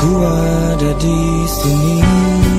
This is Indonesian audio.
Ku ada di sini.